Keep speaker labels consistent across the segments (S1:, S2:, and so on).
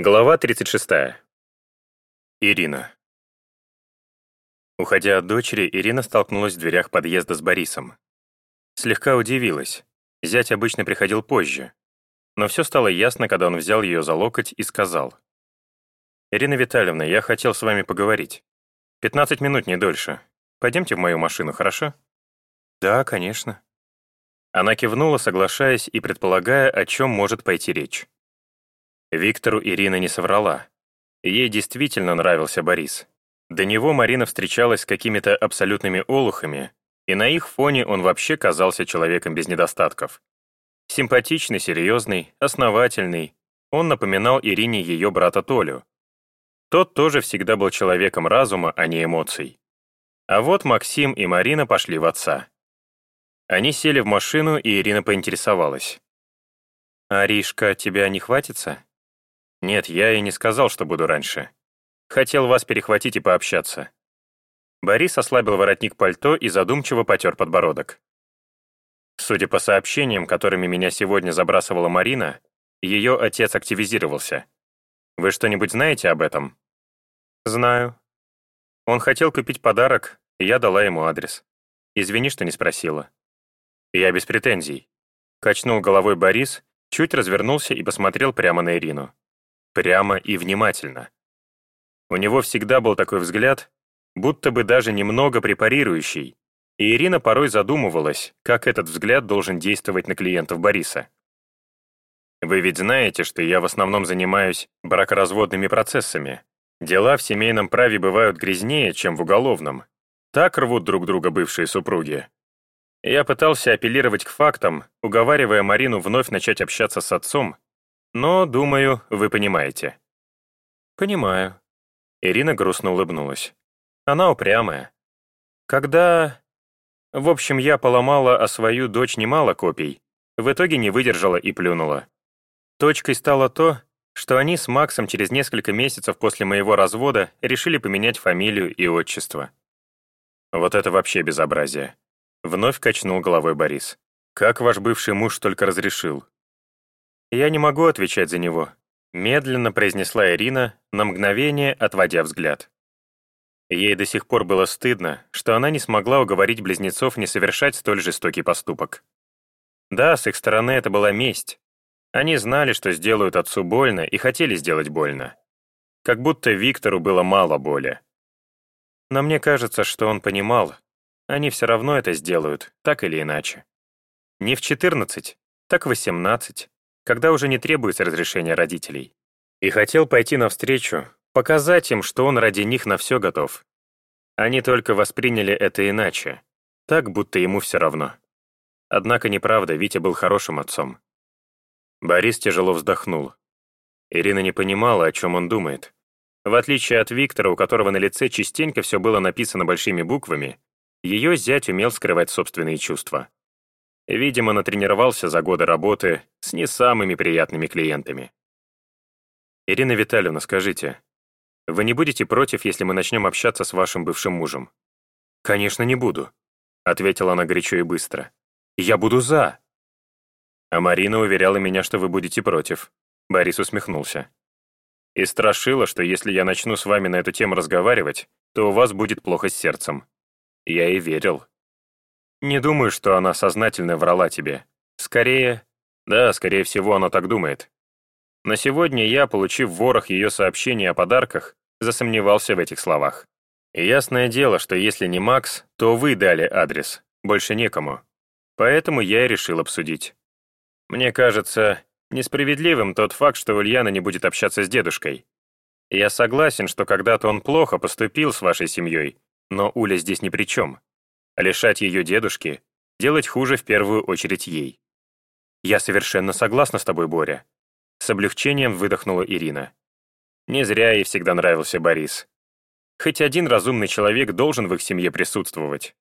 S1: Глава 36. Ирина. Уходя от дочери, Ирина столкнулась в дверях подъезда с Борисом. Слегка удивилась. Зять обычно приходил позже. Но все стало ясно, когда он взял ее за локоть и сказал. «Ирина Витальевна, я хотел с вами поговорить. 15 минут, не дольше. Пойдемте в мою машину, хорошо?» «Да, конечно». Она кивнула, соглашаясь и предполагая, о чем может пойти речь. Виктору Ирина не соврала. Ей действительно нравился Борис. До него Марина встречалась с какими-то абсолютными олухами, и на их фоне он вообще казался человеком без недостатков. Симпатичный, серьезный, основательный, он напоминал Ирине ее брата Толю. Тот тоже всегда был человеком разума, а не эмоций. А вот Максим и Марина пошли в отца. Они сели в машину, и Ирина поинтересовалась. «Аришка, тебя не хватится?» «Нет, я и не сказал, что буду раньше. Хотел вас перехватить и пообщаться». Борис ослабил воротник пальто и задумчиво потер подбородок. Судя по сообщениям, которыми меня сегодня забрасывала Марина, ее отец активизировался. Вы что-нибудь знаете об этом? Знаю. Он хотел купить подарок, и я дала ему адрес. Извини, что не спросила. Я без претензий. Качнул головой Борис, чуть развернулся и посмотрел прямо на Ирину прямо и внимательно. У него всегда был такой взгляд, будто бы даже немного препарирующий, и Ирина порой задумывалась, как этот взгляд должен действовать на клиентов Бориса. «Вы ведь знаете, что я в основном занимаюсь бракоразводными процессами. Дела в семейном праве бывают грязнее, чем в уголовном. Так рвут друг друга бывшие супруги. Я пытался апеллировать к фактам, уговаривая Марину вновь начать общаться с отцом, но, думаю, вы понимаете». «Понимаю». Ирина грустно улыбнулась. «Она упрямая. Когда... В общем, я поломала о свою дочь немало копий, в итоге не выдержала и плюнула. Точкой стало то, что они с Максом через несколько месяцев после моего развода решили поменять фамилию и отчество. Вот это вообще безобразие. Вновь качнул головой Борис. Как ваш бывший муж только разрешил? «Я не могу отвечать за него», — медленно произнесла Ирина, на мгновение отводя взгляд. Ей до сих пор было стыдно, что она не смогла уговорить близнецов не совершать столь жестокий поступок. Да, с их стороны это была месть. Они знали, что сделают отцу больно, и хотели сделать больно. Как будто Виктору было мало боли. Но мне кажется, что он понимал, они все равно это сделают, так или иначе. Не в 14, так в 18, когда уже не требуется разрешения родителей. И хотел пойти навстречу, показать им, что он ради них на все готов. Они только восприняли это иначе, так, будто ему все равно. Однако неправда, Витя был хорошим отцом. Борис тяжело вздохнул. Ирина не понимала, о чем он думает. В отличие от Виктора, у которого на лице частенько все было написано большими буквами, ее зять умел скрывать собственные чувства. Видимо, натренировался за годы работы с не самыми приятными клиентами. «Ирина Витальевна, скажите, вы не будете против, если мы начнем общаться с вашим бывшим мужем?» «Конечно, не буду», — ответила она горячо и быстро. «Я буду за». А Марина уверяла меня, что вы будете против. Борис усмехнулся. И страшила, что если я начну с вами на эту тему разговаривать, то у вас будет плохо с сердцем. Я и верил. Не думаю, что она сознательно врала тебе. Скорее... Да, скорее всего, она так думает. На сегодня я, получив ворох ее сообщений о подарках, засомневался в этих словах. И ясное дело, что если не Макс, то вы дали адрес, больше некому. Поэтому я и решил обсудить. Мне кажется несправедливым тот факт, что Ульяна не будет общаться с дедушкой. Я согласен, что когда-то он плохо поступил с вашей семьей, но Уля здесь ни при чем лишать ее дедушки, делать хуже в первую очередь ей. «Я совершенно согласна с тобой, Боря», — с облегчением выдохнула Ирина. Не зря ей всегда нравился Борис. Хоть один разумный человек должен в их семье присутствовать.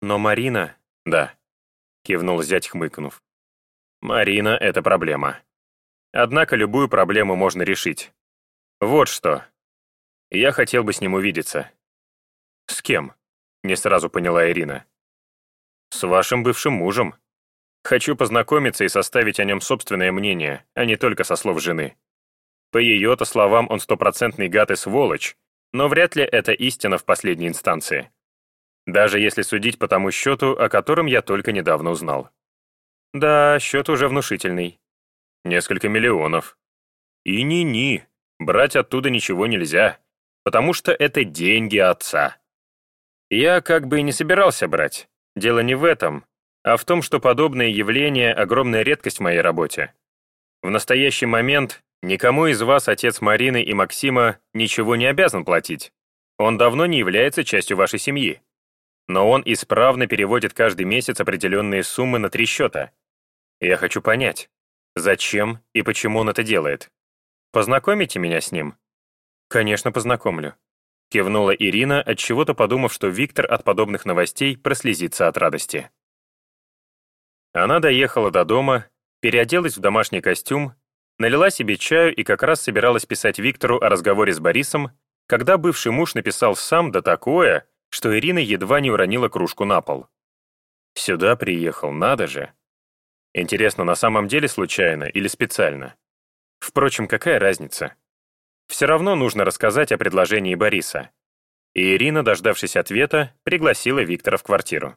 S1: Но Марина... Да, кивнул зять, хмыкнув. Марина — это проблема. Однако любую проблему можно решить. Вот что. Я хотел бы с ним увидеться. С кем? Не сразу поняла Ирина. «С вашим бывшим мужем. Хочу познакомиться и составить о нем собственное мнение, а не только со слов жены. По ее-то словам, он стопроцентный гад и сволочь, но вряд ли это истина в последней инстанции. Даже если судить по тому счету, о котором я только недавно узнал. Да, счет уже внушительный. Несколько миллионов. И ни-ни, брать оттуда ничего нельзя, потому что это деньги отца. Я как бы и не собирался брать. Дело не в этом, а в том, что подобное явление — огромная редкость в моей работе. В настоящий момент никому из вас отец Марины и Максима ничего не обязан платить. Он давно не является частью вашей семьи. Но он исправно переводит каждый месяц определенные суммы на три счета. Я хочу понять, зачем и почему он это делает. Познакомите меня с ним? Конечно, познакомлю. Кивнула Ирина, от чего то подумав, что Виктор от подобных новостей прослезится от радости. Она доехала до дома, переоделась в домашний костюм, налила себе чаю и как раз собиралась писать Виктору о разговоре с Борисом, когда бывший муж написал сам да такое, что Ирина едва не уронила кружку на пол. Сюда приехал, надо же. Интересно, на самом деле случайно или специально? Впрочем, какая разница? Все равно нужно рассказать о предложении Бориса. И Ирина, дождавшись ответа, пригласила Виктора в квартиру.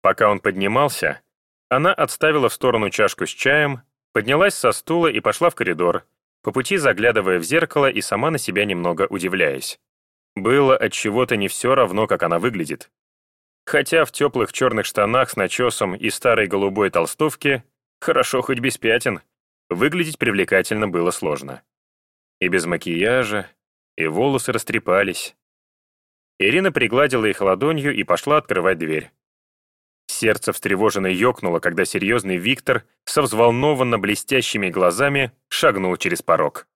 S1: Пока он поднимался, она отставила в сторону чашку с чаем, поднялась со стула и пошла в коридор, по пути заглядывая в зеркало и сама на себя немного удивляясь. Было от чего-то не все равно, как она выглядит. Хотя в теплых черных штанах с начесом и старой голубой толстовке, хорошо хоть без пятен, выглядеть привлекательно было сложно. И без макияжа, и волосы растрепались. Ирина пригладила их ладонью и пошла открывать дверь. Сердце встревоженно ёкнуло, когда серьезный Виктор со взволнованно блестящими глазами шагнул через порог.